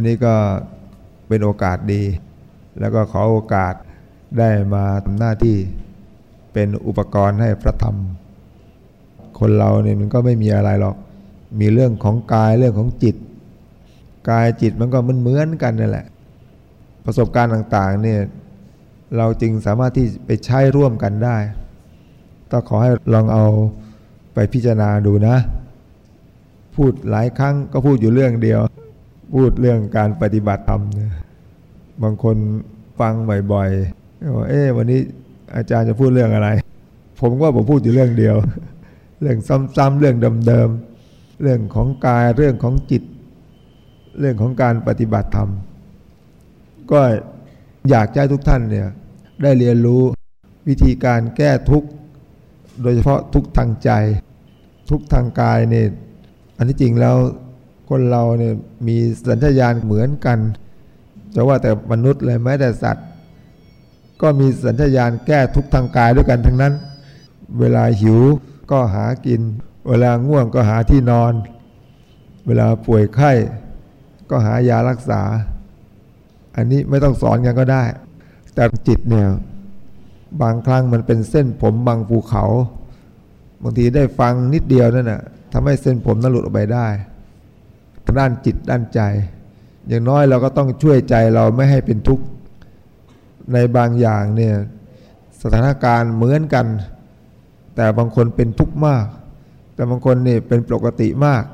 วันนี้ก็เป็นโอกาสดี แล้วก็ขอโอกาสได้มาทำหน้าที่เป็นอุปกรณ์ให้พระธรรม คนเราเนี่ยมันก็ไม่มีอะไรหรอก มีเรื่องของกายเรื่องของจิต กายจิตมันก็มันเหมือนกันนั่นแหละ ประสบการณ์ต่างๆเนี่ยเราจึงสามารถที่ไปใช้ร่วมกันได้ ต้องขอให้ลองเอาไปพิจารณาดูนะ พูดหลายครั้งก็พูดอยู่เรื่องเดียว พูดเรื่องการปฏิบัติธรรมนี่ยบางคนฟังบ่อยๆว่าเอ๊ะวันนี้อาจารย์จะพูดเรื่องอะไร ผมว่าผมพูดอยู่เรื่องเดียว เรื่องซ้ำๆเรื่องเดิมๆเรื่องของกายเรื่องของจิต เรื่องของการปฏิบัติธรรม ก็อยากให้ทุกท่านเนี่ยได้เรียนรู้วิธีการแก้ทุกข์โดยเฉพาะทุกทางใจ ทุกทางกายเนี่ยอันที่จริงแล้ว คนเราเนี่ยมีสัญชาตญาณเหมือนกันจะว่าแต่มนุษย์เลยแม้แต่สัตว์ ก็มีสัญชาตญาณแก้ทุกทางกายด้วยกันทั้งนั้น เวลาหิวก็หากิน เวลาง่วงก็หาที่นอน เวลาป่วยไข้ ก็หายารักษา อันนี้ไม่ต้องสอนกันก็ได้ แต่จิตเนี่ยบางครั้งมันเป็นเส้นผมบางภูเขา บางทีได้ฟังนิดเดียวนั่นน่ะทำให้เส้นผมนั้นหลุดออกไปได้ ด้านจิตด้านใจ อย่างน้อยเราก็ต้องช่วยใจเราไม่ให้เป็นทุกข์ในบางอย่างเนี่ยสถานการณ์เหมือนกัน แต่บางคนเป็นทุกข์มาก แต่บางคนนี่เป็นปกติมาก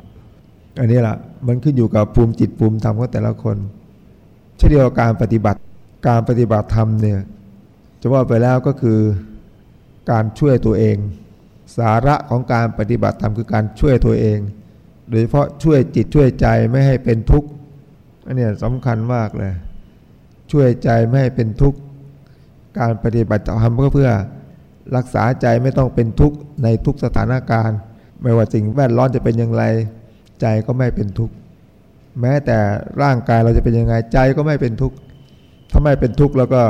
อันนี้แหละมันขึ้นอยู่กับภูมิจิตภูมิธรรมของแต่ละคนเช่นเดียวกับการปฏิบัติการปฏิบัติธรรมเนี่ยจะว่าไปแล้วก็คือการช่วยตัวเอง สาระของการปฏิบัติธรรมคือการช่วยตัวเอง โดยเฉพาะช่วยจิตช่วยใจไม่ให้เป็นทุกข์อันนี้สำคัญมากเลย ช่วยใจไม่ให้เป็นทุกข์การปฏิบัติธรรมก็เพื่อรักษาใจไม่ต้องเป็นทุกข์ในทุกสถานการณ์ ไม่ว่าสิ่งแวดล้อมจะเป็นอย่างไร ใจก็ไม่เป็นทุกข์แม้แต่ร่างกายเราจะเป็นยังไงใจก็ไม่เป็นทุกข์ถ้าไม่เป็นทุกข์แล้วก็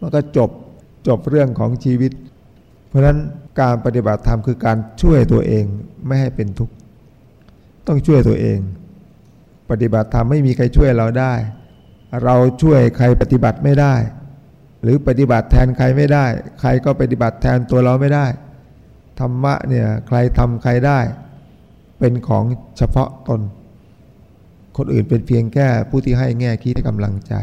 มันก็จบจบเรื่องของชีวิต เพราะฉะนั้นการปฏิบัติธรรมคือการช่วยตัวเองไม่ให้เป็นทุกข์ ต้องช่วยตัวเอง ปฏิบัติธรรมไม่มีใครช่วยเราได้ เราช่วยใครปฏิบัติไม่ได้ หรือปฏิบัติแทนใครไม่ได้ ใครก็ปฏิบัติแทนตัวเราไม่ได้ธรรมะเนี่ยใครทำใครได้ เป็นของเฉพาะตน คนอื่นเป็นเพียงแค่ผู้ที่ให้แง่คิดให้กำลังใจ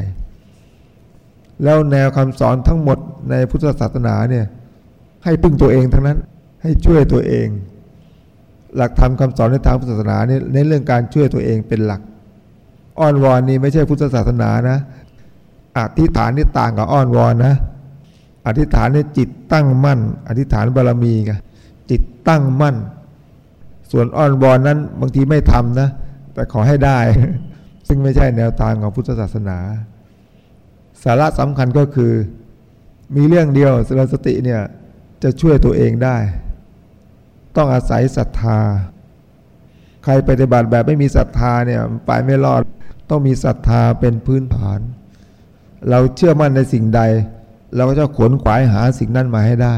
แล้วแนวคำสอนทั้งหมดในพุทธศาสนาเนี่ยให้พึ่งตัวเองทั้งนั้นให้ช่วยตัวเอง หลักธรรมคาสอนในทางพุทธศาสนาเนี่ยในเรื่องการช่วยตัวเองเป็นหลัก อ้อนวอนนี่ไม่ใช่พุทธศาสนานะอธิษฐานนี่ต่างกับอ้อนวอนนะอธิษฐานนี่จิตตั้งมั่น อธิษฐานบารมีไงจิตตั้งมั่น ส่วนอ้อนวอนนั้นบางทีไม่ทำนะ แต่ขอให้ได้ ซึ่งไม่ใช่แนวทางของพุทธศาสนา สาระสำคัญก็คือ มีเรื่องเดียวสติเนี่ยจะช่วยตัวเองได้ ต้องอาศัยศรัทธา ใครปฏิบัติแบบไม่มีศรัทธาเนี่ยไปไม่รอด ต้องมีศรัทธาเป็นพื้นฐาน เราเชื่อมั่นในสิ่งใด เราก็จะขวนขวายหาสิ่งนั้นมาให้ได้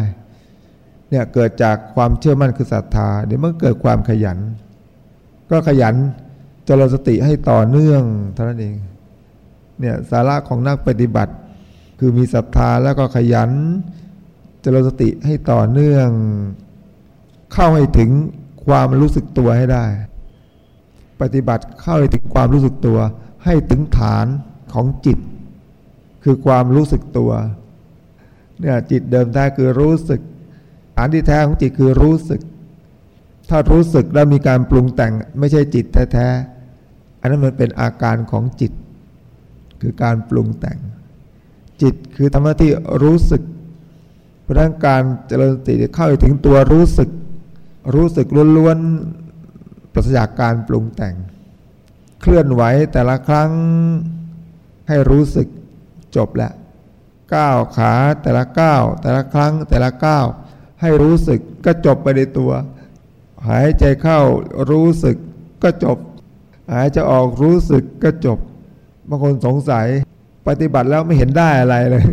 เนี่ยเกิดจากความเชื่อมั่นคือศรัทธา เดี๋ยวมันเกิดความขยัน ก็ขยันจริญสติให้ต่อเนื่องเท่านั้นเอง เนี่ยสาระของนักปฏิบัติ คือมีศรัทธาแล้วก็ขยันเจริญสติให้ต่อเนื่อง เข้าให้ถึงความรู้สึกตัวให้ได้ ปฏิบัติเข้าให้ถึงความรู้สึกตัว ให้ถึงฐานของจิต คือความรู้สึกตัวเนี่ยจิตเดิมแท้คือรู้สึกฐานที่แท้ของจิตคือรู้สึก ถ้ารู้สึกแล้วมีการปรุงแต่งไม่ใช่จิตแท้ๆอันนั้นมันเป็นอาการของจิต คือการปรุงแต่ง จิตคือธรรมะที่รู้สึกเพราะนั้นการเจริญสติเข้าถึงตัวรู้สึก รู้สึกล้วนๆปราศจากการปรุงแต่ง เคลื่อนไหวแต่ละครั้งให้รู้สึกจบแล้วก้าวขาแต่ละก้าวแต่ละครั้งแต่ละก้าวให้รู้สึกก็จบไปในตัว หายใจเข้ารู้สึกก็จบ หายใจออกรู้สึกก็จบบางคนสงสัยปฏิบัติแล้วไม่เห็นได้อะไรเลย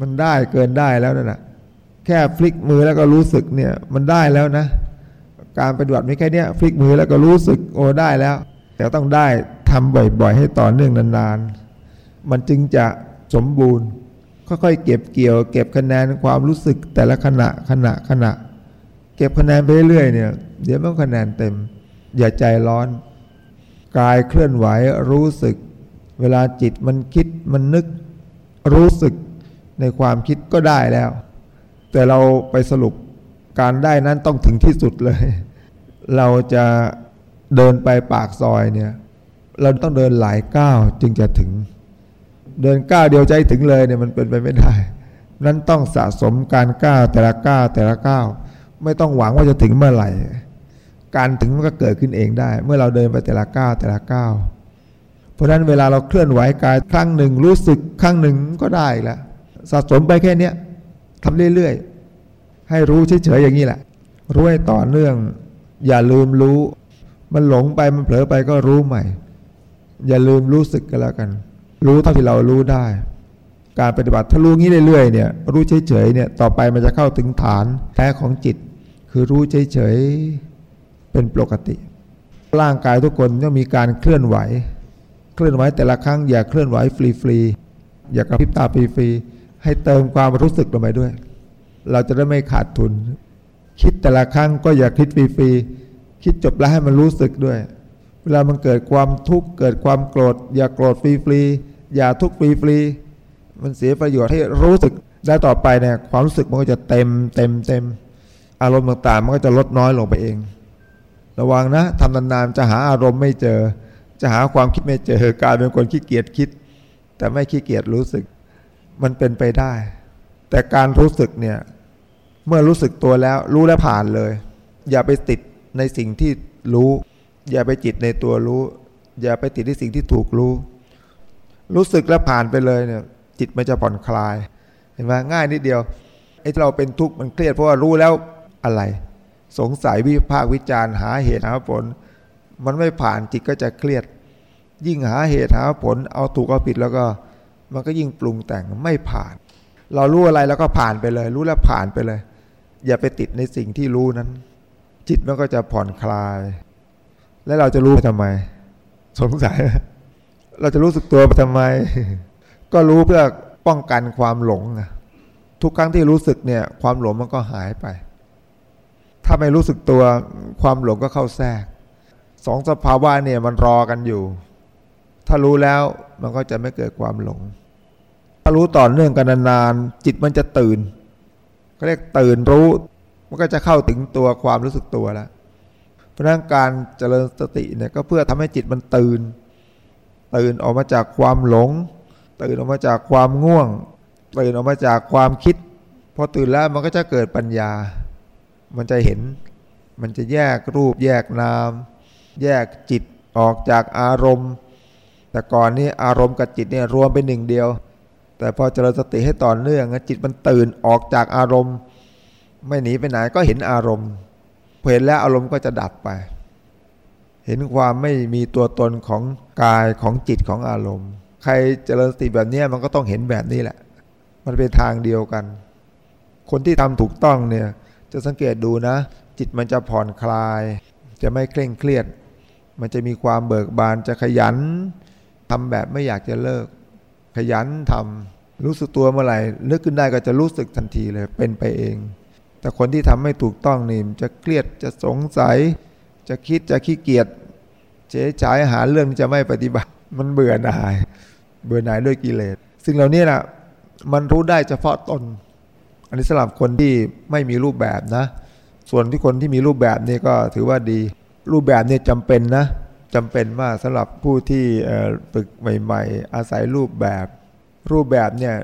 มันได้เกินได้แล้วนั่นแหะแค่ฟลิกมือแล้วก็รู้สึกเนี่ย มันได้แล้วนะ การปฏิบัติไม่แค่นี้ฟลิกมือแล้วก็รู้สึกโอ้ได้แล้ว แต่ต้องได้ฐำบ่อยๆ ให้ต่อเนื่องนานๆ มันจึงจะสมบูรณ์ ค่อยๆเก็บเกี่ยว เก็บคะแนนความรู้สึกแต่ละขณะขณะขณะ เก็บคะแนนไปเรื่อยๆเนี่ยเดี๋ยวมันคะแนนเต็ม อย่าใจร้อน กายเคลื่อนไหวรู้สึก เวลาจิตมันคิดมันนึกรู้สึกในความคิดก็ได้แล้ว แต่เราไปสรุปการได้นั้นต้องถึงที่สุดเลย เราจะเดินไปปากซอยเนี่ย เราต้องเดินหลายก้าวจึงจะถึง เดินก้าวเดียวใจถึงเลยเนี่ยมันเป็นไปไม่ได้ นั้นต้องสะสมการก้าวแต่ละก้าวแต่ละก้าวไม่ต้องหวังว่าจะถึงเมื่อไหร่ การถึงมันก็เกิดขึ้นเองได้ เมื่อเราเดินไปแต่ละก้าวแต่ละก้าวเพราะนั้นเวลาเราเคลื่อนไหวกายครั้งหนึ่งรู้สึกครั้งหนึ่งก็ได้ล้วสะสมไปแค่เนี้ยทำเรื่อยๆให้รู้เฉยๆอย่างนี้แหละรู้ให้ต่อเนื่อง อย่าลืมรู้ มันหลงไปมันเผลอไปก็รู้ใหม่ อย่าลืมรู้สึกกันแล้วกัน รู้เท่าที่เรารู้ได้ การปฏิบัติถ้ารู้งี้เรื่อยๆเนี่ย รู้เฉยๆเนี่ยต่อไปมันจะเข้าถึงฐานแท้ของจิต คือรู้เฉยๆเป็นปกติ ร่างกายทุกคนต้องมีการเคลื่อนไหว เคลื่อนไหวแต่ละครั้งอย่าเคลื่อนไหวฟรีๆอย่ากระพริบตาฟรีๆให้เติมความรู้สึกลงไปด้วย เราจะได้ไม่ขาดทุน คิดแต่ละครั้งก็อย่าคิดฟรีๆคิดจบแล้วให้มันรู้สึกด้วย เวลามันเกิดความทุกข์เกิดความโกรธ อย่าโกรธฟรีๆอย่าทุกข์ฟรีๆมันเสียประโยชน์ให้รู้สึกได้ต่อไปเนี่ยความรู้สึกมันก็จะเต็มเต็มเต็มอารมณ์ต่างๆ มันก็จะลดน้อยลงไปเอง ระวังนะทำนานๆจะหาอารมณ์ไม่เจอ จะหาความคิดไม่เจอกลายเป็นคนขี้เกียจคิด แต่ไม่ขี้เกียจรู้สึก มันเป็นไปได้ แต่การรู้สึกเนี่ย เมื่อรู้สึกตัวแล้วรู้แล้วผ่านเลย อย่าไปติดในสิ่งที่รู้ อย่าไปจิตในตัวรู้ อย่าไปติดในสิ่งที่ถูกรู้ รู้สึกแล้วผ่านไปเลยเนี่ย จิตมันจะผ่อนคลาย เห็นไหมง่ายนิดเดียวไอ้เราเป็นทุกข์มันเครียดเพราะว่ารู้แล้วอะไร สงสัยวิพากวิจารณ์หาเหตุหาผล มันไม่ผ่านจิตก็จะเครียด ยิ่งหาเหตุหาผล เอาถูกเอาผิดแล้วก็ มันก็ยิ่งปรุงแต่งไม่ผ่าน เรารู้อะไรแล้วก็ผ่านไปเลย รู้แล้วผ่านไปเลย อย่าไปติดในสิ่งที่รู้นั้น จิตมันก็จะผ่อนคลาย และเราจะรู้ไปทำไม สงสัย เราจะรู้สึกตัวไปทำไม ก็รู้เพื่อป้องกันความหลงทุกครั้งที่รู้สึกเนี่ย ความหลงมันก็หายไป ถ้าไม่รู้สึกตัวความหลงก็เข้าแทรกสองสภาวะเนี่ยมันรอกันอยู่ ถ้ารู้แล้วมันก็จะไม่เกิดความหลง ถ้ารู้ต่อเนื่องกันนานๆจิตมันจะตื่น ก็เรียกตื่นรู้ มันก็จะเข้าถึงตัวความรู้สึกตัวแล้วเพราะนั้นการเจริญสติเนี่ยก็เพื่อทำให้จิตมันตื่น ตื่นออกมาจากความหลง ตื่นออกมาจากความง่วง ตื่นออกมาจากความคิด พอตื่นแล้วมันก็จะเกิดปัญญา มันจะเห็น มันจะแยกรูป แยกนาม แยกจิตออกจากอารมณ์ แต่ก่อนนี้อารมณ์กับจิตเนี่ยรวมเป็นหนึ่งเดียว แต่พอเจริญสติให้ต่อเนื่องจิตมันตื่นออกจากอารมณ์ ไม่หนีไปไหนก็เห็นอารมณ์เห็นแล้วอารมณ์ก็จะดับไป เห็นความไม่มีตัวตนของกายของจิตของอารมณ์ ใครเจริญสติแบบนี้มันก็ต้องเห็นแบบนี้แหละ มันเป็นทางเดียวกัน คนที่ทำถูกต้องเนี่ยจะสังเกตดูนะ จิตมันจะผ่อนคลาย จะไม่เคร่งเครียด มันจะมีความเบิกบานจะขยันทำแบบไม่อยากจะเลิก ขยันทำรู้สึกตัวเมื่อไหร่นึกขึ้นได้ก็จะรู้สึกทันทีเลยเป็นไปเอง แต่คนที่ทำไม่ถูกต้องนี่จะเครียดจะสงสัย จะคิดจะขี้เกียจเฉยฉายหาเรื่องจะไม่ปฏิบัติ มันเบื่อหน่าย เบื่อหน่ายด้วยกิเลสสิ่งเหล่านี้นะมันรู้ได้เฉพาะตน อันนี้สำหรับคนที่ไม่มีรูปแบบนะ ส่วนที่คนที่มีรูปแบบนี่ก็ถือว่าดี รูปแบบนี่จำเป็นนะ จำเป็นมากสำหรับผู้ที่ฝึกใหม่ ๆ อาศัยรูปแบบ รูปแบบเนี่ย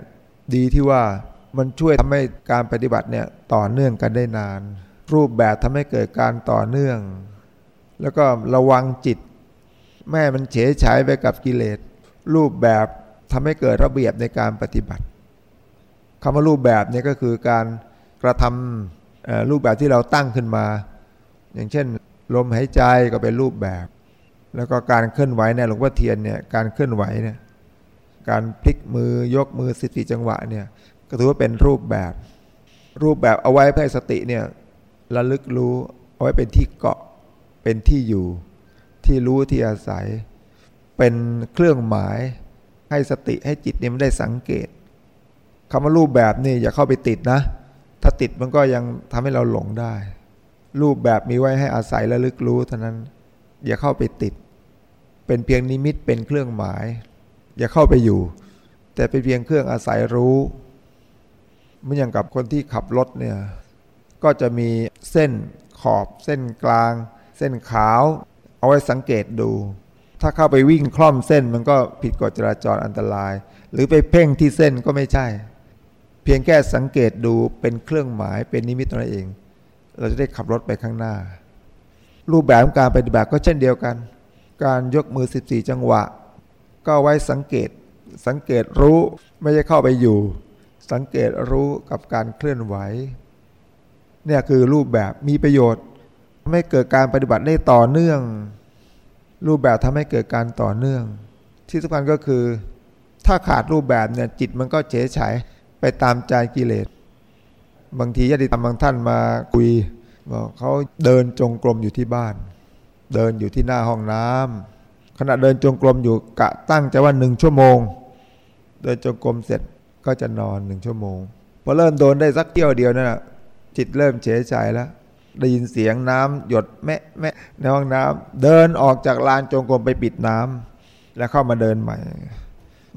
ดีที่ว่ามันช่วยทำให้การปฏิบัติเนี่ยต่อเนื่องกันได้นาน รูปแบบทำให้เกิดการต่อเนื่อง แล้วก็ระวังจิต แม่มันเฉยฉายไปกับกิเลส รูปแบบทำให้เกิดระเบียบในการปฏิบัติคำว่ารูปแบบเนี่ยก็คือการกระทำรูปแบบที่เราตั้งขึ้นมา อย่างเช่น ลมหายใจก็เป็นรูปแบบ แล้วก็การเคลื่อนไหวในหลวงพ่อเทียนเนี่ยการเคลื่อนไหวเนี่ยการพลิกมือยกมือสิติจังหวะเนี่ยก็ถือว่าเป็นรูปแบบ รูปแบบเอาไว้เพื่อสติเนี่ยระลึกรู้เอาไว้เป็นที่เกาะเป็นที่อยู่ ที่รู้ที่อาศัย เป็นเครื่องหมายให้สติให้จิตเนี่ยมันได้สังเกตคำว่ารูปแบบนี่อย่าเข้าไปติดนะ ถ้าติดมันก็ยังทำให้เราหลงได้ รูปแบบมีไว้ให้อาศัยและลึกรู้เท่านั้น อย่าเข้าไปติด เป็นเพียงนิมิตเป็นเครื่องหมาย อย่าเข้าไปอยู่ แต่เป็นเพียงเครื่องอาศัยรู้เมืออย่างกับคนที่ขับรถเนี่ยก็จะมีเส้นขอบ เส้นกลาง เส้นขาว เอาไว้สังเกตดู ถ้าเข้าไปวิ่งคล่อมเส้นมันก็ผิดกฎจราจรอันตราย หรือไปเพ่งที่เส้นก็ไม่ใช่ เพียงแค่สังเกตดูเป็นเครื่องหมายเป็นนิมิตตัวเอง เราจะได้ขับรถไปข้างหน้า รูปแบบการปฏิบัติก็เช่นเดียวกัน การยกมือ 14 จังหวะ ก็ไว้สังเกต สังเกตรู้ไม่ใช่เข้าไปอยู่ สังเกตรู้กับการเคลื่อนไหว เนี่ยคือรูปแบบมีประโยชน์ไม่เกิดการปฏิบัติได้ต่อเนื่อง รูปแบบทำให้เกิดการต่อเนื่อง ที่สำคัญก็คือ ถ้าขาดรูปแบบเนี่ยจิตมันก็เฉยเฉยไปตามใจกิเลส บางทีญาติธรรมบางท่านมาคุย บอกเขาเดินจงกรมอยู่ที่บ้าน เดินอยู่ที่หน้าห้องน้ำขณะเดินจงกรมอยู่กะตั้งใจว่าหนึ่งชั่วโมง เดินจงกรมเสร็จก็จะนอนหนึ่งชั่วโมงพอเริ่มโดนได้สักเที่ยวเดียวนั่นแหะจิตเริ่มเฉยใจแล้ว ได้ยินเสียงน้ำหยดแม่แม่ในห้องน้ำเดินออกจากลานจงกรมไปปิดน้ำแล้วเข้ามาเดินใหม่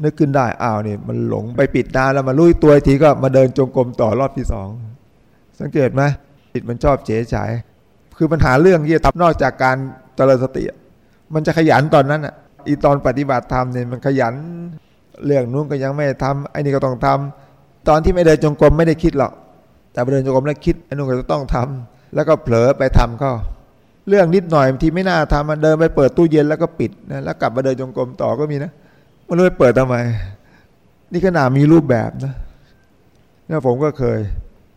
นึกขึ้นได้อ้าวนี่มันหลงไปปิดน้ำแล้วมาลุยตัวทีก็มาเดินจงกรมต่อรอบที่สองสังเกตไหม จิตมันชอบเฉยใจคือปัญหาเรื่องที่จะทำนอกจากการเจริญสติ มันจะขยันตอนนั้นอะอีตอนปฏิบัติธรรมเนี่ยมันขยัน เรื่องนู้นก็ยังไม่ทำไอ้นี่ก็ต้องทำตอนที่ไม่เดินจงกรมไม่ได้คิดหรอก แต่เดินจงกรมแล้วคิดไอ้นู่นก็จะต้องทำแล้วก็เผลอไปทำก็ เรื่องนิดหน่อยที่ไม่น่าทำมันเดินไปเปิดตู้เย็นแล้วก็ปิดนะแล้วกลับมาเดินจงกรมต่อก็มีนะมันเลยเปิดทำไม นี่ขนาดมีรูปแบบนะเนี่ยผมก็เคย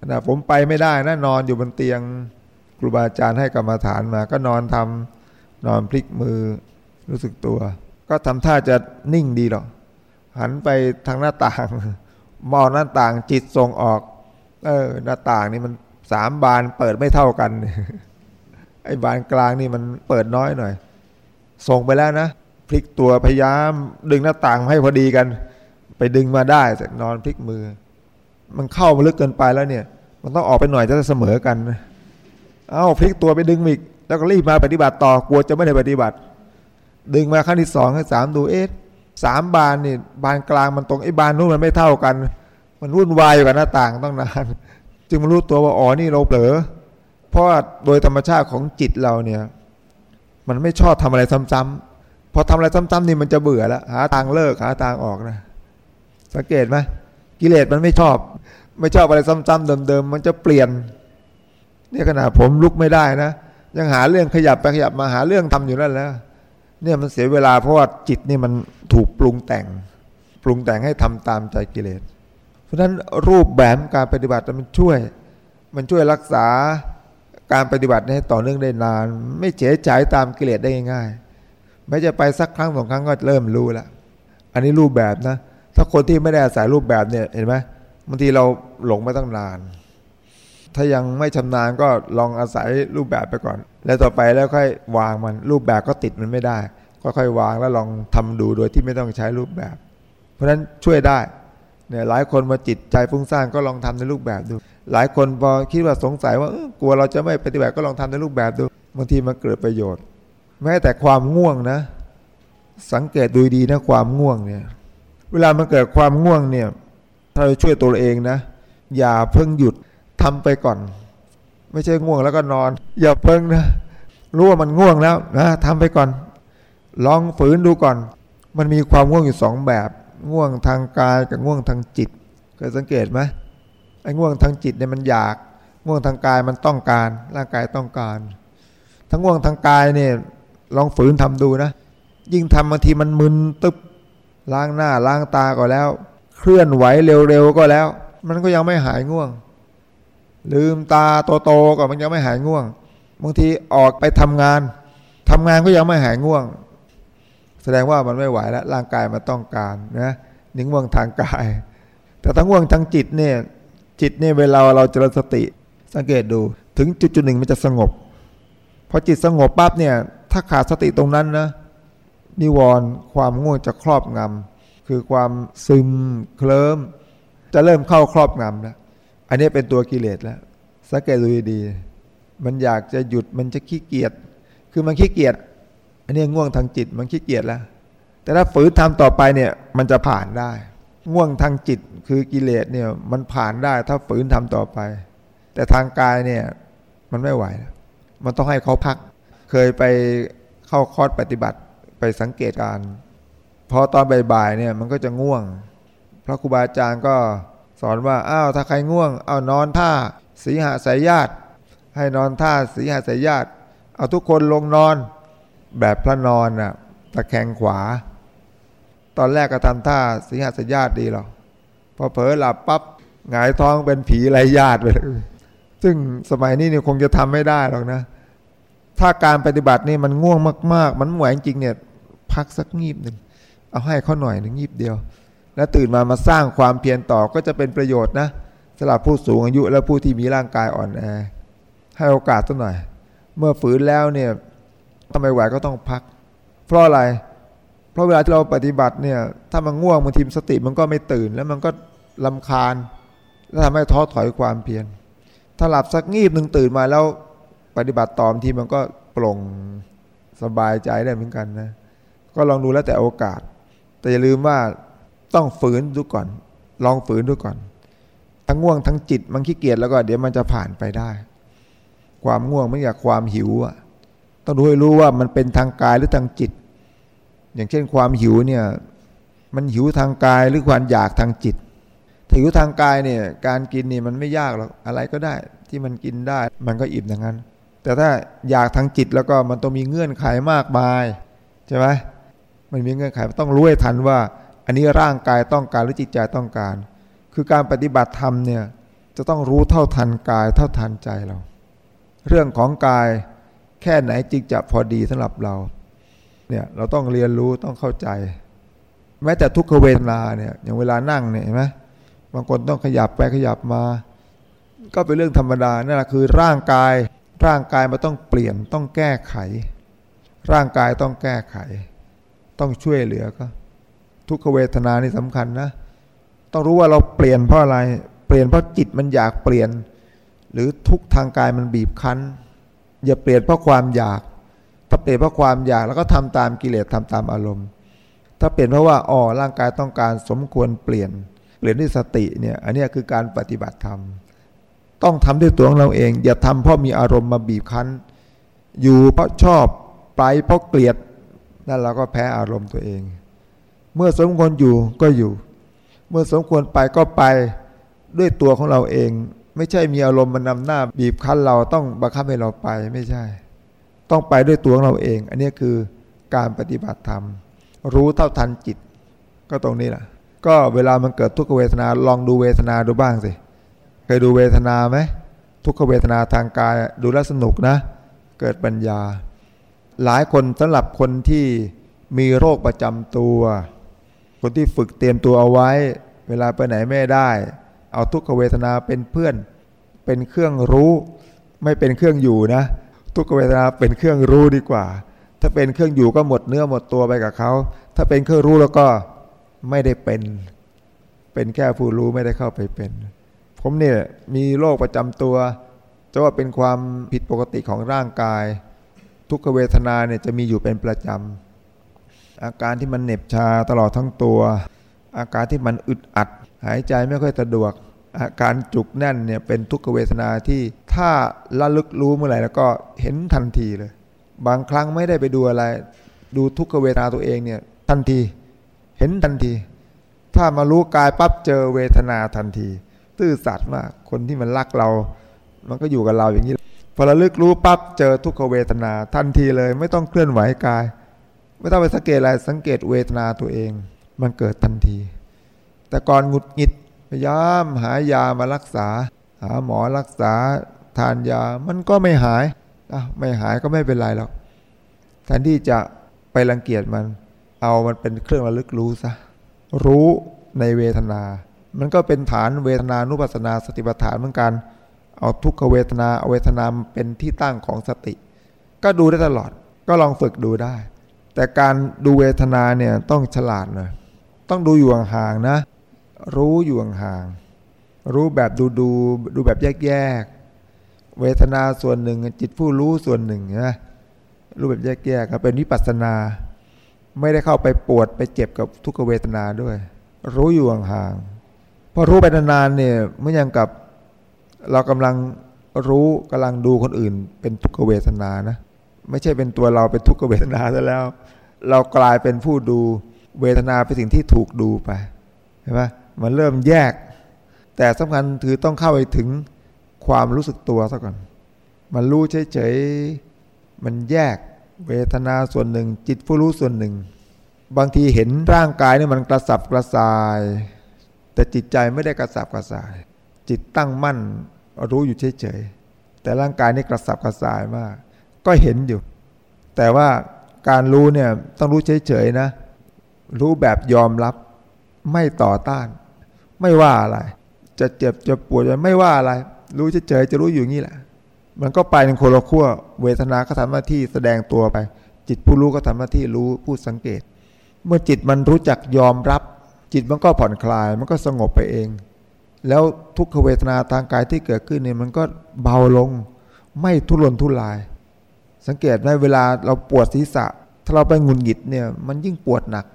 ขณะผมไปไม่ได้นะนอนอยู่บนเตียงครูบาอาจารย์ให้กรรมฐานมา ก็นอนทำนอนพลิกมือรู้สึกตัว ก็ทำท่าจะนิ่งดีหรอกหันไปทางหน้าต่างมองหน้าต่างจิตส่งออก เออ หน้าต่างนี่มันสามบานเปิดไม่เท่ากัน ไอ้บานกลางนี่มันเปิดน้อยหน่อย ส่งไปแล้วนะพลิกตัวพยายาม ดึงหน้าต่างให้พอดีกัน ไปดึงมาได้แต่นอนพลิกมือ มันเข้ามาลึกเกินไปแล้วเนี่ย มันต้องออกไปหน่อยจะเสมอกันเอาพลิกตัวไปดึงอีก แล้วก็รีบมาปฏิบัติต่อกลัวจะไม่ได้ปฏิบัติ ดึงมาขั้นที่สองขั้นสามดูเอ๊ะสามบานนี่บานกลางมันตรงไอ้บานนู้นมันไม่เท่ากัน มันวุ่นวายอยู่กับหน้าต่างต้องนานจึงมารู้ตัวว่าอ๋อนี่เราเผลอเพราะโดยธรรมชาติของจิตเราเนี่ย มันไม่ชอบทำอะไรซ้ำๆพอทำอะไรซ้ำๆนี่มันจะเบื่อแล้วหาทางเลิกหาทางออกนะ สังเกตไหม กิเลสมันไม่ชอบ ไม่ชอบอะไรซ้ำๆเดิมๆมันจะเปลี่ยนเนี่ยขนาดผมลุกไม่ได้นะยังหาเรื่องขยับไปขยับมาหาเรื่องทำอยู่นั่นแล้วเนี่ยมันเสียเวลาเพราะว่าจิตนี่มันถูกปรุงแต่ง ปรุงแต่งให้ทำตามใจกิเลส เพราะฉะนั้นรูปแบบการปฏิบัติมันช่วย มันช่วยรักษาการปฏิบัติให้ต่อเนื่องได้นาน ไม่เฉยใจตามกิเลสได้ง่ายๆไม่จะไปสักครั้งสองครั้งก็เริ่มรู้แล้วอันนี้รูปแบบนะ ถ้าคนที่ไม่ได้อาศัยรูปแบบเนี่ยเห็นไหมบางทีเราหลงมาตั้งนาน ถ้ายังไม่ชำนาญก็ลองอาศัยรูปแบบไปก่อน แล้วต่อไปแล้วค่อยวางมันรูปแบบก็ติดมันไม่ได้ ก็ค่อยวางแล้วลองทำดูโดยที่ไม่ต้องใช้รูปแบบ เพราะฉะนั้นช่วยได้เนี่ยหลายคนมาจิตใจฟุ้งซ่านก็ลองทำในรูปแบบดู หลายคนพอคิดว่าสงสัยว่ากลัวเราจะไม่ปฏิบัติก็ลองทำในรูปแบบดูบางทีมันเกิดประโยชน์ แม้แต่ความง่วงนะ สังเกตดูดีนะความง่วงเนี่ย เวลามันเกิดความง่วงเนี่ย ถ้าเราช่วยตัวเองนะ อย่าเพิ่งหยุดทำไปก่อน ไม่ใช่ง่วงแล้วก็นอน อย่าเพิ่งนะรู้ว่ามันง่วงแล้วนะทำไปก่อน ลองฝืนดูก่อน มันมีความง่วงอยู่สองแบบ ง่วงทางกายกับง่วงทางจิตเคยสังเกตไหมไอ้ง่วงทางจิตเนี่ยมันอยาก ง่วงทางกายมันต้องการ ร่างกายต้องการ ทั้งง่วงทางกายเนี่ยลองฝืนทำดูนะ ยิ่งทำบางทีมันมึนตึ๊บ ล้างหน้าล้างตาก็แล้ว เคลื่อนไหวเร็วๆก็แล้ว มันก็ยังไม่หายง่วง ลืมตาโตๆก็มันยังไม่หายง่วงบางทีออกไปทำงานทำงานก็ยังไม่หายง่วง แสดงว่ามันไม่ไหวแล้วร่างกายมันต้องการนะนิ่งว่วงทางกาย แต่ทั้งว่วงทางจิตเนี่ยจิตเนี่ยเวลาเราเจริญสติ สังเกตดูถึงจุดจุดหนึ่งมันจะสงบพอจิตสงบปั๊บเนี่ย ถ้าขาดสติตรงนั้นนะ นิวรณ์ความง่วงจะครอบงำคือความซึมเคลิ้มจะเริ่มเข้าครอบงำแล้ว อันนี้เป็นตัวกิเลสแล้วสังเกตดูดีมันอยากจะหยุดมันจะขี้เกียจคือมันขี้เกียจอันนี้ง่วงทางจิตมันขี้เกียจแล้ว แต่ถ้าฝืนทำต่อไปเนี่ยมันจะผ่านได้ ง่วงทางจิตคือกิเลสเนี่ยมันผ่านได้ถ้าฝืนทำต่อไป แต่ทางกายเนี่ยมันไม่ไหว มันต้องให้เขาพัก เคยไปเข้าคอร์สปฏิบัติ ไปสังเกตการ พอตอนบ่ายๆเนี่ยมันก็จะง่วง พระครูบาอาจารย์ก็สอนว่าอ้าวถ้าใครง่วง เอานอนท่าสีหาสายญาติ ให้นอนท่าสีหาสายญาติเอาทุกคนลงนอน แบบพระนอนน่ะตะแคงขวา ตอนแรกก็ทำท่าสีหาสายญาติดีหรอกพอเผลอหลับปั๊บหงายท้องเป็นผีไรญาติไปซึ่งสมัยนี้เนี่ยคงจะทำไม่ได้หรอกนะถ้าการปฏิบัตินี่มันง่วงมาก ๆ มันหมวยจริงเนี่ย พักสักงีบหนึ่งเอาให้เขาหน่อยหนึ่งงีบเดียว แล้วตื่นมามาสร้างความเพียรต่อก็จะเป็นประโยชน์นะสำหรับผู้สูงอายุและผู้ที่มีร่างกายอ่อนแอให้โอกาสสักหน่อย เมื่อฝืนแล้วเนี่ยทำไมไหวก็ต้องพัก เพราะอะไร เพราะเวลาที่เราปฏิบัติเนี่ยถ้ามันง่วงบางทีสติมันก็ไม่ตื่นแล้วมันก็ลำคาญ แล้วทำให้ท้อถอยความเพียรถ้าหลับสักงีบหนึ่งตื่นมาแล้วปฏิบัติต่อทีมันก็ปลงสบายใจได้เหมือนกันนะ ก็ลองดูแล้วแต่โอกาส แต่อย่าลืมว่าต้องฝืนดูก่อน ลองฝืนดูก่อน ทั้งง่วงทั้งจิตมันขี้เกียจแล้วก็เดี๋ยวมันจะผ่านไปได้ ความง่วงไม่อยากความหิวอะต้องดูให้รู้ว่ามันเป็นทางกายหรือทางจิต อย่างเช่นความหิวเนี่ย มันหิวทางกายหรือความอยากทางจิตถ้าหิวทางกายเนี่ยการกินนี่มันไม่ยากหรอกอะไรก็ได้ที่มันกินได้ มันก็อิ่มอย่างนั้น แต่ถ้าอยากทางจิตแล้วก็มันต้องมีเงื่อนไขมากมายใช่ไหม มันมีเงื่อนไขต้องรู้ให้ทันว่า อันนี้ร่างกายต้องการหรือจิตใจต้องการ คือการปฏิบัติธรรมเนี่ยจะต้องรู้เท่าทันกายเท่าทันใจเรา เรื่องของกายแค่ไหนจึงจะพอดีสำหรับเราเนี่ยเราต้องเรียนรู้ต้องเข้าใจ แม้แต่ทุกขเวทนาเนี่ยอย่างเวลานั่งเนี่ยเห็นไหมบางคนต้องขยับไปขยับมา ก็เป็นเรื่องธรรมดานั่นแหละคือร่างกายร่างกายมันต้องเปลี่ยนต้องแก้ไข ร่างกายต้องแก้ไข ต้องช่วยเหลือก็ ทุกขเวทนานี่สำคัญนะ ต้องรู้ว่าเราเปลี่ยนเพราะอะไร เปลี่ยนเพราะจิตมันอยากเปลี่ยน หรือทุกทางกายมันบีบคั้น อย่าเปลี่ยนเพราะความอยาก ถ้าเปลี่ยนเพราะความอยากแล้วก็ทำตามกิเลสทำตามอารมณ์ ถ้าเปลี่ยนเพราะว่าอ๋อร่างกายต้องการสมควรเปลี่ยน เปลี่ยนด้วยสติเนี่ย อันนี้คือการปฏิบัติธรรม ต้องทำด้วยตัวของเราเอง อย่าทำเพราะมีอารมณ์มาบีบคั้น อยู่เพราะชอบไปเพราะเกลียด นั่นเราก็แพ้อารมณ์ตัวเอง เมื่อสมควรอยู่ก็อยู่ เมื่อสมควรไปก็ไปด้วยตัวของเราเอง ไม่ใช่มีอารมณ์มันนำหน้า บีบคั้นเราต้องบังคับให้เราไปไม่ใช่ ต้องไปด้วยตัวของเราเอง อันนี้คือการปฏิบัติธรรม รู้เท่าทันจิต ก็ตรงนี้แหละก็เวลามันเกิดทุกขเวทนาลองดูเวทนาดูบ้างสิเคยดูเวทนาไหมทุกขเวทนาทางกายดูแลสนุกนะ เกิดปัญญา หลายคนสำหรับคนที่มีโรคประจำตัว คนที่ฝึกเตรียมตัวเอาไว้ เวลาไปไหนไม่ได้ เอาทุกขเวทนาเป็นเพื่อน เป็นเครื่องรู้ ไม่เป็นเครื่องอยู่นะ ทุกขเวทนาเป็นเครื่องรู้ดีกว่า ถ้าเป็นเครื่องอยู่ก็หมดเนื้อหมดตัวไปกับเขาถ้าเป็นเครื่องรู้แล้วก็ไม่ได้เป็น เป็นแค่ผู้รู้ไม่ได้เข้าไปเป็น ผมเนี่ยมีโรคประจำตัวจะว่าเป็นความผิดปกติของร่างกาย ทุกขเวทนาเนี่ยจะมีอยู่เป็นประจำ อาการที่มันเหน็บชาตลอดทั้งตัว อาการที่มันอึดอัด หายใจไม่ค่อยสะดวก อาการจุกแน่นเนี่ยเป็นทุกขเวทนาที่ถ้าละลึกรู้เมื่อไหร่แล้วก็เห็นทันทีเลย บางครั้งไม่ได้ไปดูอะไร ดูทุกขเวทนาตัวเองเนี่ยทันทีเห็นทันที ถ้ามารู้กายปั๊บเจอเวทนาทันที ตื้อสัตว์มากคนที่มันรักเรา มันก็อยู่กับเราอย่างนี้ พอระลึกรู้ปั๊บเจอทุกขเวทนา ทันทีเลยไม่ต้องเคลื่อนไหวกาย ไม่ต้องไปสังเกตอะไรสังเกตเวทนาตัวเอง มันเกิดทันที แต่ก่อนหงุดหงิดพยายามหายามารักษา หาหมอรักษาทานยามันก็ไม่หายอะไม่หายก็ไม่เป็นไรหรอกแทนที่จะไปรังเกียจมัน เอามันเป็นเครื่องระลึกรู้ซะรู้ในเวทนา มันก็เป็นฐานเวทนานุปัสนาสติปัฏฐานเหมือนกัน เอาทุกขเวทนาเอาเวทนาเป็นที่ตั้งของสติ ก็ดูได้ตลอด ก็ลองฝึกดูได้ แต่การดูเวทนาเนี่ยต้องฉลาดหน่อยต้องดูอยู่ห่างๆนะ รู้อยู่ห่างๆรู้แบบดูดูดูแบบแยกๆเวทนาส่วนหนึ่ง จิตผู้รู้ส่วนหนึ่งนะรู้แบบแยกๆเป็นวิปัสสนา ไม่ได้เข้าไปปวดไปเจ็บกับทุกเวทนาด้วย รู้อยู่ห่างๆพอรู้ไปนานๆเนี่ยเมื่อยังกับ เรากำลังรู้กำลังดูคนอื่น เป็นทุกขเวทนานะ ไม่ใช่เป็นตัวเราเป็นทุกขเวทนาซะแล้ว เรากลายเป็นผู้ดูเวทนาเป็นสิ่งที่ถูกดูไปเห็นไหมมันเริ่มแยก แต่สำคัญคือต้องเข้าไปถึงความรู้สึกตัวซะก่อน มันรู้เฉยๆมันแยกเวทนาส่วนหนึ่ง จิตผู้รู้ส่วนหนึ่ง บางทีเห็นร่างกายนี่มันกระสับกระส่าย แต่จิตใจไม่ได้กระสับกระส่าย จิตตั้งมั่นรู้อยู่เฉยๆ แต่ร่างกายนี่กระสับกระส่ายมาก ก็เห็นอยู่ แต่ว่าการรู้เนี่ยต้องรู้เฉยๆนะ รู้แบบยอมรับ ไม่ต่อต้าน ไม่ว่าอะไร จะเจ็บจะปวดจะไม่ว่าอะไร รู้เฉยๆจะรู้อยู่งี้แหละ มันก็ไปในโคลขั้วเวทนาก็ทำหน้าที่แสดงตัวไป จิตผู้รู้ก็ทำหน้าที่รู้ผู้สังเกต เมื่อจิตมันรู้จักยอมรับ จิตมันก็ผ่อนคลาย มันก็สงบไปเอง แล้วทุกขเวทนาทางกายที่เกิดขึ้นเนี่ยมันก็เบาลง ไม่ทุรนทุราย สังเกตไหมเวลาเราปวดศีรษะ ถ้าเราไปงุนหงิดเนี่ยมันยิ่งปวดหนัก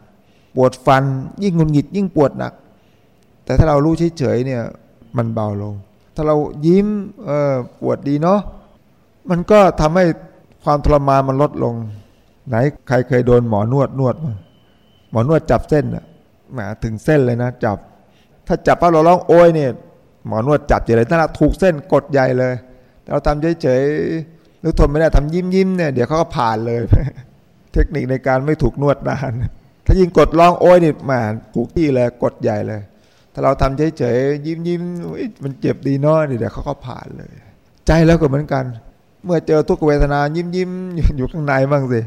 ปวดฟันยิ่งงุนหงิดยิ่งปวดหนัก แต่ถ้าเรารู้เฉยๆเนี่ยมันเบาลง ถ้าเรายิ้มเออปวดดีเนาะมันก็ทำให้ความทรมานมันลดลง ไหนใครเคยโดนหมอนวดนวดมาหมอนวดจับเส้นอะแหมถึงเส้นเลยนะจับ ถ้าจับปั๊บเราร้องโอยเนี่ยหมอนวดจับอย่เลยถ้าเราถูกเส้นกดใหญ่เลยเราทำเฉยๆหรือทนไม่ได้ทำยิ้มยิ้มเนี่ยเดี๋ยวเขาก็ผ่านเลย เทคนิคในการไม่ถูกนวดนานถ้ายิ่งกดร้องโอ้ยนี่มาถูกที่เลยกดใหญ่เลย ถ้าเราทำเฉยๆยิ้มยิ้มมันเจ็บดีน้อยเดี๋ยวเขาก็ผ่านเลย ใจแล้วก็เหมือนกัน เมื่อเจอทุกขเวทนายิ้มยิ้มอยู่ข้างในบ้างสิ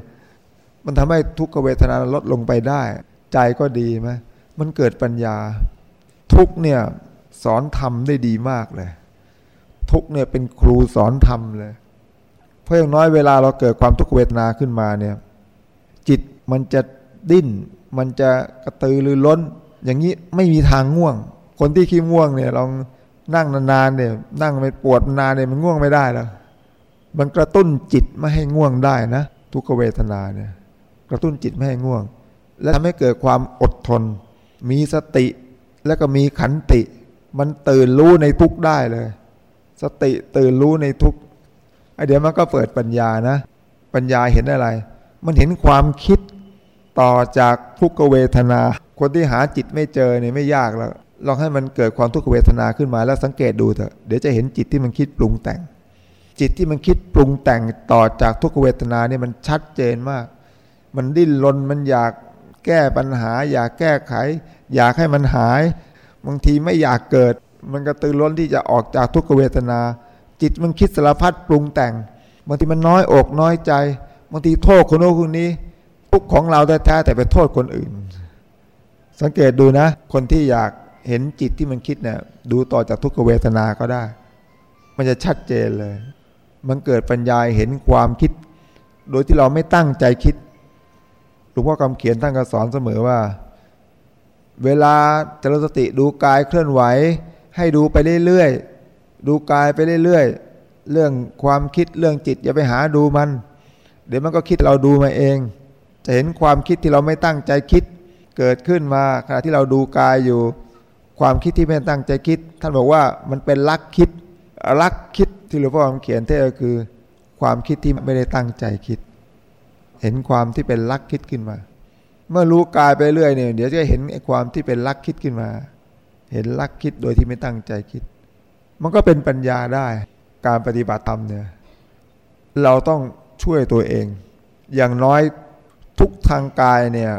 มันทำให้ทุกขเวทนาลดลงไปได้ ใจก็ดีไหมมันเกิดปัญญา ทุกเนี่ยสอนธรรมได้ดีมากเลย ทุกเนี่ยเป็นครูสอนธรรมเลย เพราะอย่างน้อยเวลาเราเกิดความทุกขเวทนาขึ้นมาเนี่ย จิตมันจะดิ้น มันจะกระตือรือร้น อย่างนี้ไม่มีทางง่วง คนที่ขี้ง่วงเนี่ยลองนั่งนานๆเนี่ย นั่งไม่ปวดนานเนี่ยมันง่วงไม่ได้แล้วมันกระตุ้นจิตไม่ให้ง่วงได้นะทุกเวทนาเนี่ย กระตุ้นจิตไม่ให้ง่วง และทำให้เกิดความอดทน มีสติ แล้วก็มีขันติ มันตื่นรู้ในทุกได้เลย สติตื่นรู้ในทุกไอเดี๋ยวมันก็เปิดปัญญานะ ปัญญาเห็นอะไร มันเห็นความคิดต่อจากทุกขเวทนา คนที่หาจิตไม่เจอเนี่ยไม่ยากแล้วลองให้มันเกิดความทุกขเวทนาขึ้นมาแล้วสังเกตดูเถอะเดี๋ยวจะเห็นจิตที่มันคิดปรุงแต่ง จิตที่มันคิดปรุงแต่งต่อจากทุกขเวทนาเนี่ยมันชัดเจนมาก มันดิ้นรนมันอยาก แก้ปัญหา อยากแก้ไข อยากให้มันหาย บางทีไม่อยากเกิด มันก็ตื่นล้นที่จะออกจากทุกขเวทนา จิตมันคิดสารพัดปรุงแต่ง บางทีมันน้อยอกน้อยใจ บางทีโทษคนโน้นคนนี้ทุกของเราแท้แต่ไปโทษคนอื่น สังเกตดูนะ คนที่อยากเห็นจิตที่มันคิดเนี่ยดูต่อจากทุกขเวทนาก็ได้ มันจะชัดเจนเลย มันเกิดปัญญาเห็นความคิด โดยที่เราไม่ตั้งใจคิด ลวงพ่อคำเขียนท่านก็สอนเสมอว่า เวลาเจริญสติดูกายเคลื่อนไหว ให้ดูไปเรื่อยๆดูกายไปเรื่อยๆเรื่องความคิดเรื่องจิตอย่าไปหาดูมัน เดี๋ยวมันก็คิดเราดูมาเอง จะเห็นความคิดที่เราไม่ตั้งใจคิดเกิดขึ้นมาขณะที่เราดูกายอยู่ ความคิดที่ไม่ตั้งใจคิด ท่านบอกว่ามันเป็นลักคิดลักคิดที่หลวงพ่อคำเขียนเท่ก็คือ ความคิดที่ไม่ได้ตั้งใจคิด เห็นความที่เป็นลักคิดขึ้นมา เมื่อรู้กายไปเรื่อยเนี่ยเดี๋ยวจะเห็นความที่เป็นลักคิดขึ้นมา เห็นลักคิดโดยที่ไม่ตั้งใจคิด มันก็เป็นปัญญาได้ การปฏิบัติธรรมเนี่ยเราต้องช่วยตัวเอง อย่างน้อยทุกทางกายเนี่ย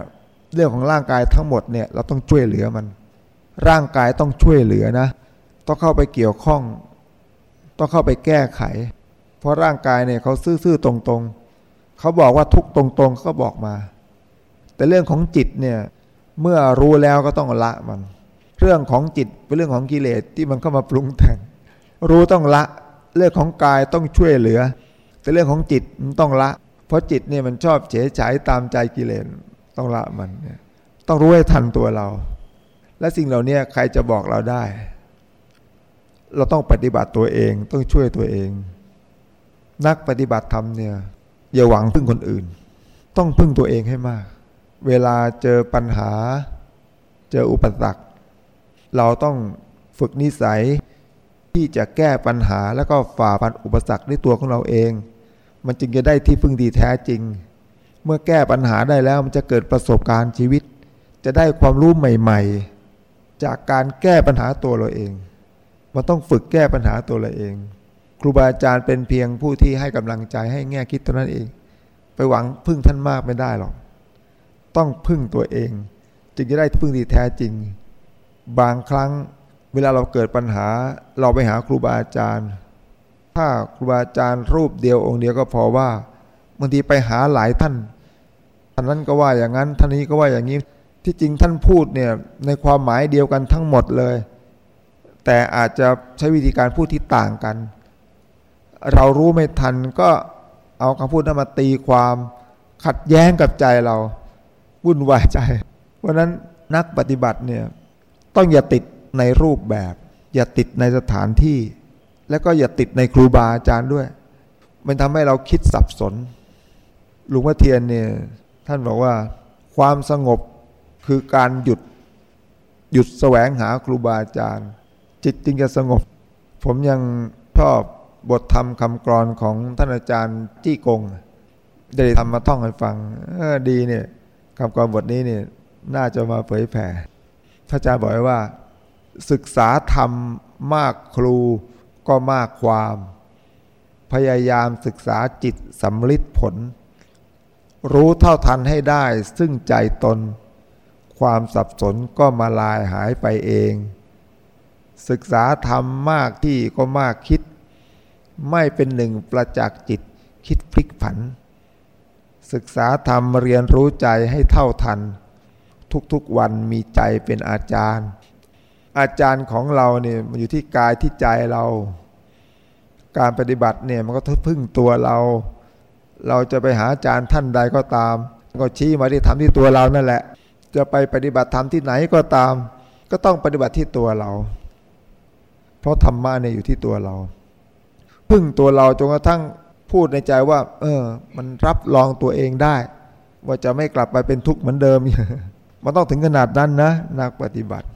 เรื่องของร่างกายทั้งหมดเนี่ยเราต้องช่วยเหลือมัน ร่างกายต้องช่วยเหลือนะ ต้องเข้าไปเกี่ยวข้อง ต้องเข้าไปแก้ไข เพราะร่างกายเนี่ยเขาซื่อๆตรงๆ เขาบอกว่าทุกตรงๆเขาบอกมา แต่เรื่องของจิตเนี่ยเมื่อรู้แล้วก็ต้องละมัน เรื่องของจิตเป็นเรื่องของกิเลสที่มันเข้ามาปรุงแต่ง รู้ต้องละ เรื่องของกายต้องช่วยเหลือ แต่เรื่องของจิตมันต้องละ เพราะจิตเนี่ยมันชอบเฉยฉายตามใจกิเลสต้องละมันเนี่ยต้องรู้ให้ทันตัวเรา และสิ่งเหล่านี้ใครจะบอกเราได้ เราต้องปฏิบัติตัวเองต้องช่วยตัวเอง นักปฏิบัติธรรมเนี่ย อย่าหวังพึ่งคนอื่น ต้องพึ่งตัวเองให้มาก เวลาเจอปัญหา เจออุปสรรค เราต้องฝึกนิสัยที่จะแก้ปัญหาแล้วก็ฝ่าฟันอุปสรรคด้วยตัวของเราเอง มันจึงจะได้ที่พึ่งดีแท้จริง เมื่อแก้ปัญหาได้แล้วมันจะเกิดประสบการณ์ชีวิต จะได้ความรู้ใหม่ ๆ จากการแก้ปัญหาตัวเราเอง มันต้องฝึกแก้ปัญหาตัวเราเอง ครูบาอาจารย์เป็นเพียงผู้ที่ให้กำลังใจให้แง่คิดเท่านั้นเอง ไปหวังพึ่งท่านมากไม่ได้หรอก ต้องพึ่งตัวเอง จึงจะได้พึ่งดีแท้จริง บางครั้งเวลาเราเกิดปัญหาเราไปหาครูบาอาจารย์ ถ้าครูบาอาจารย์รูปเดียวองค์เดียวก็พอว่าบางทีไปหาหลายท่านท่านนั้นก็ว่าอย่างนั้นท่านนี้ก็ว่าอย่างนี้ที่จริงท่านพูดเนี่ยในความหมายเดียวกันทั้งหมดเลย แต่อาจจะใช้วิธีการพูดที่ต่างกัน เรารู้ไม่ทันก็เอาคำพูดนั้นมาตีความขัดแย้งกับใจเราวุ่นวายใจ เพราะนั้นนักปฏิบัติเนี่ยต้องอย่าติดในรูปแบบ อย่าติดในสถานที่ แล้วก็อย่าติดในครูบาอาจารย์ด้วย มันทำให้เราคิดสับสนหลวงพ่อเทียนเนี่ยท่านบอกว่าความสงบคือการหยุดหยุดแสวงหาครูบาอาจารย์ จิตจึงจะสงบ ผมยังชอบ บทธรรมคำกรอนของท่านอาจารย์จี้กง ได้ทำมาท่องให้ฟังดีเนี่ยคำกรบทนี้เนี่ยน่าจะมาเผยแผ่พระอาจารย์บอกไว้ว่า ศึกษาธรรมมากครูก็มากความ พยายามศึกษาจิตสำลิดผล รู้เท่าทันให้ได้ซึ่งใจตน ความสับสนก็มาลายหายไปเอง ศึกษาธรรมมากที่ก็มากคิด ไม่เป็นหนึ่งประจักษ์จิตคิดพลิกผัน ศึกษาธรรมเรียนรู้ใจให้เท่าทัน ทุกๆวันมีใจเป็นอาจารย์ อาจารย์ของเราเนี่ยมันอยู่ที่กายที่ใจเรา การปฏิบัติเนี่ยมันก็พึ่งตัวเรา เราจะไปหาอาจารย์ท่านใดก็ตาม ก็ชี้มาที่ทำที่ตัวเรานั่นแหละ จะไปปฏิบัติธรรมที่ไหนก็ตาม ก็ต้องปฏิบัติที่ตัวเรา เพราะธรรมะเนี่ยอยู่ที่ตัวเรา พึ่งตัวเราจนกระทั่งพูดในใจว่า เออ มันรับรองตัวเองได้ ว่าจะไม่กลับไปเป็นทุกข์เหมือนเดิม มันต้องถึงขนาดนั้นนะ นักปฏิบัติ